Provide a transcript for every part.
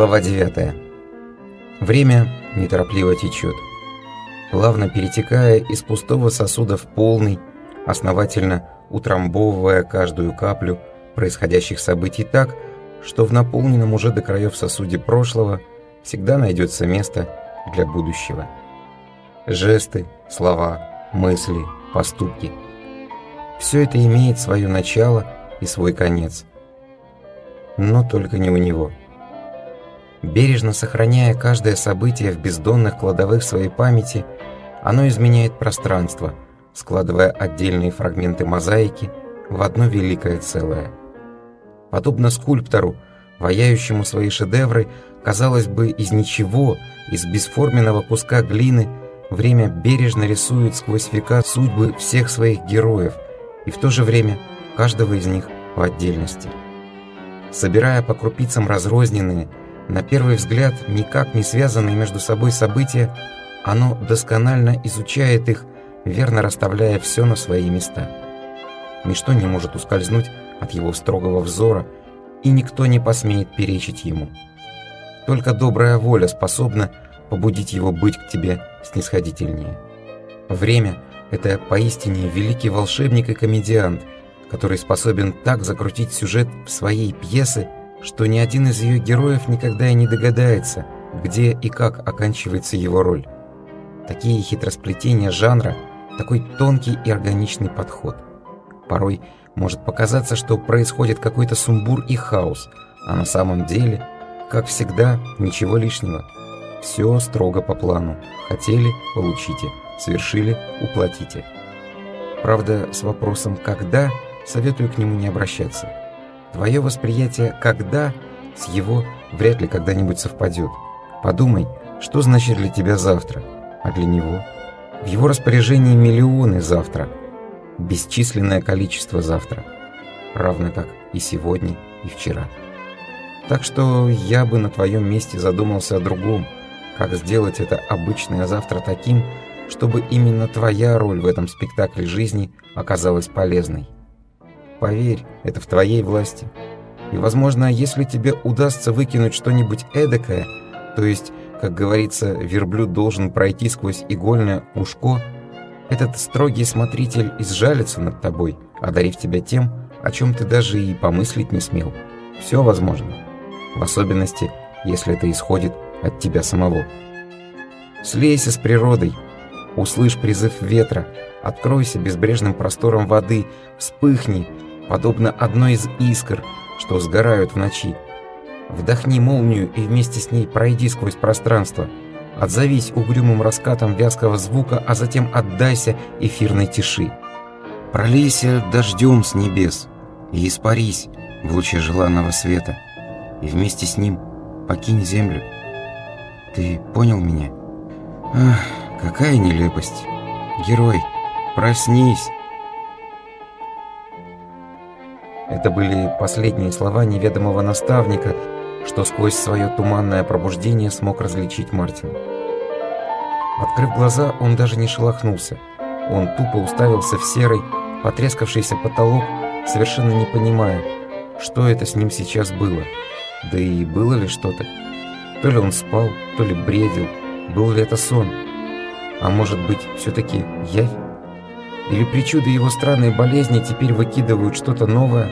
Глава 9. Время неторопливо течет, плавно перетекая из пустого сосуда в полный, основательно утрамбовывая каждую каплю происходящих событий так, что в наполненном уже до краев сосуде прошлого всегда найдется место для будущего. Жесты, слова, мысли, поступки – все это имеет свое начало и свой конец. Но только не у него – Бережно сохраняя каждое событие в бездонных кладовых своей памяти, оно изменяет пространство, складывая отдельные фрагменты мозаики в одно великое целое. Подобно скульптору, ваяющему свои шедевры, казалось бы, из ничего, из бесформенного куска глины, время бережно рисует сквозь века судьбы всех своих героев и в то же время каждого из них по отдельности. Собирая по крупицам разрозненные, на первый взгляд, никак не связанные между собой события, оно досконально изучает их, верно расставляя все на свои места. Ничто не может ускользнуть от его строгого взора, и никто не посмеет перечить ему. Только добрая воля способна побудить его быть к тебе снисходительнее. Время — это поистине великий волшебник и комедиант, который способен так закрутить сюжет в своей пьесы, что ни один из ее героев никогда и не догадается, где и как оканчивается его роль. Такие хитросплетения жанра, такой тонкий и органичный подход. Порой может показаться, что происходит какой-то сумбур и хаос, а на самом деле, как всегда, ничего лишнего. Все строго по плану. Хотели – получите, свершили – уплатите. Правда, с вопросом «когда» советую к нему не обращаться – Твое восприятие «когда» с его вряд ли когда-нибудь совпадет. Подумай, что значит для тебя завтра, а для него? В его распоряжении миллионы завтра, бесчисленное количество завтра, равно как и сегодня, и вчера. Так что я бы на твоем месте задумался о другом, как сделать это обычное завтра таким, чтобы именно твоя роль в этом спектакле жизни оказалась полезной. Поверь, это в твоей власти. И, возможно, если тебе удастся выкинуть что-нибудь эдакое, то есть, как говорится, верблюд должен пройти сквозь игольное ушко, этот строгий смотритель изжалится над тобой, одарив тебя тем, о чем ты даже и помыслить не смел. Все возможно. В особенности, если это исходит от тебя самого. Слейся с природой, услышь призыв ветра, откройся безбрежным простором воды, вспыхни подобно одной из искр, что сгорают в ночи. Вдохни молнию и вместе с ней пройди сквозь пространство. Отзовись угрюмым раскатом вязкого звука, а затем отдайся эфирной тиши. Пролейся дождем с небес и испарись в луче желанного света, и вместе с ним покинь землю. Ты понял меня? Ах, какая нелепость. Герой, проснись. Это были последние слова неведомого наставника, что сквозь свое туманное пробуждение смог различить Мартин. Открыв глаза, он даже не шелохнулся. Он тупо уставился в серый, потрескавшийся потолок, совершенно не понимая, что это с ним сейчас было. Да и было ли что-то? То ли он спал, то ли бредил, был ли это сон? А может быть, все-таки явь? Или причуды его странной болезни теперь выкидывают что-то новое?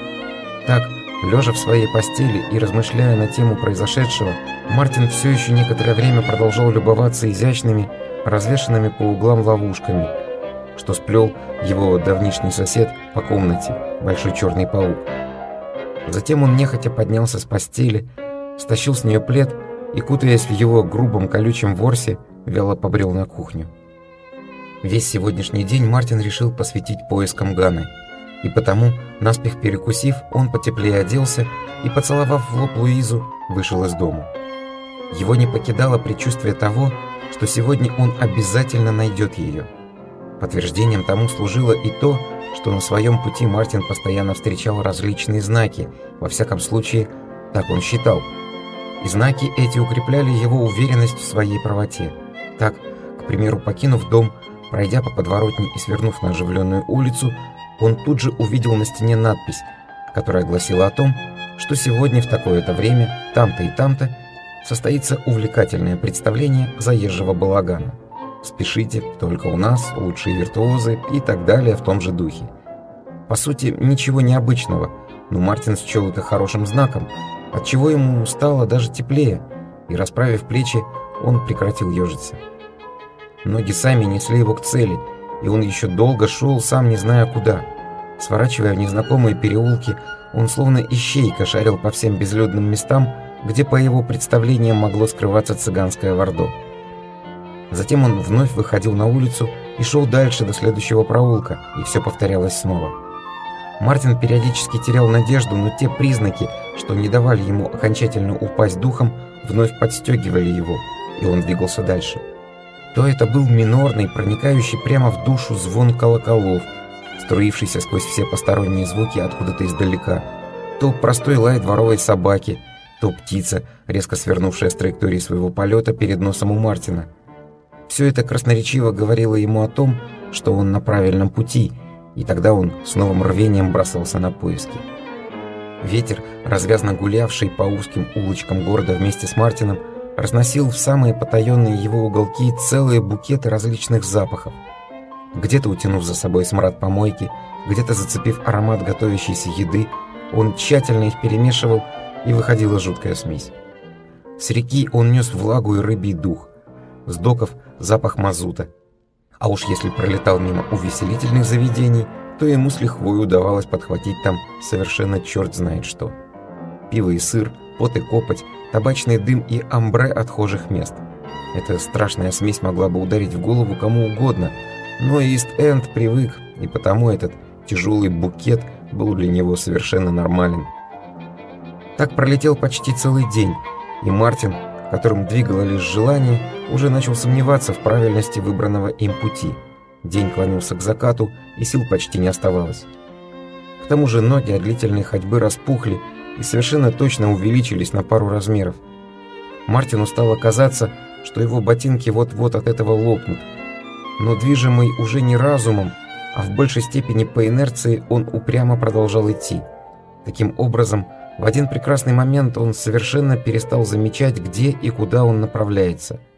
Так, лежа в своей постели и размышляя на тему произошедшего, Мартин все еще некоторое время продолжал любоваться изящными, развешанными по углам ловушками, что сплел его давнишний сосед по комнате, большой черный паук. Затем он нехотя поднялся с постели, стащил с нее плед и, кутаясь в его грубом колючем ворсе, вяло побрел на кухню. Весь сегодняшний день Мартин решил посвятить поискам Ганы. И потому, наспех перекусив, он потеплее оделся и, поцеловав в лоб Луизу, вышел из дома. Его не покидало предчувствие того, что сегодня он обязательно найдет ее. Подтверждением тому служило и то, что на своем пути Мартин постоянно встречал различные знаки, во всяком случае, так он считал. И знаки эти укрепляли его уверенность в своей правоте. Так, к примеру, покинув дом, Пройдя по подворотне и свернув на оживленную улицу, он тут же увидел на стене надпись, которая гласила о том, что сегодня в такое-то время, там-то и там-то, состоится увлекательное представление заезжего балагана. Спешите, только у нас, лучшие виртуозы и так далее в том же духе. По сути, ничего необычного, но Мартин счел это хорошим знаком, отчего ему стало даже теплее, и, расправив плечи, он прекратил ежиться. Ноги сами несли его к цели, и он еще долго шел, сам не зная куда. Сворачивая в незнакомые переулки, он словно ищейка шарил по всем безлюдным местам, где по его представлениям могло скрываться цыганское вардо. Затем он вновь выходил на улицу и шел дальше до следующего проулка, и все повторялось снова. Мартин периодически терял надежду, но те признаки, что не давали ему окончательно упасть духом, вновь подстегивали его, и он двигался дальше. То это был минорный, проникающий прямо в душу звон колоколов, струившийся сквозь все посторонние звуки откуда-то издалека, то простой лай дворовой собаки, то птица, резко свернувшая с траектории своего полета перед носом у Мартина. Все это красноречиво говорило ему о том, что он на правильном пути, и тогда он с новым рвением бросался на поиски. Ветер, развязно гулявший по узким улочкам города вместе с Мартином, разносил в самые потаенные его уголки целые букеты различных запахов. Где-то утянув за собой смрад помойки, где-то зацепив аромат готовящейся еды, он тщательно их перемешивал, и выходила жуткая смесь. С реки он нес влагу и рыбий дух, с доков запах мазута. А уж если пролетал мимо увеселительных заведений, то ему с лихвой удавалось подхватить там совершенно черт знает что. Пиво и сыр, пот и копоть, табачный дым и амбре отхожих мест. Эта страшная смесь могла бы ударить в голову кому угодно, но Ист-Энд привык, и потому этот тяжелый букет был для него совершенно нормален. Так пролетел почти целый день, и Мартин, которым двигало лишь желание, уже начал сомневаться в правильности выбранного им пути. День клонился к закату, и сил почти не оставалось. К тому же ноги от длительной ходьбы распухли и совершенно точно увеличились на пару размеров. Мартину стало казаться, что его ботинки вот-вот от этого лопнут. Но движимый уже не разумом, а в большей степени по инерции он упрямо продолжал идти. Таким образом, в один прекрасный момент он совершенно перестал замечать, где и куда он направляется –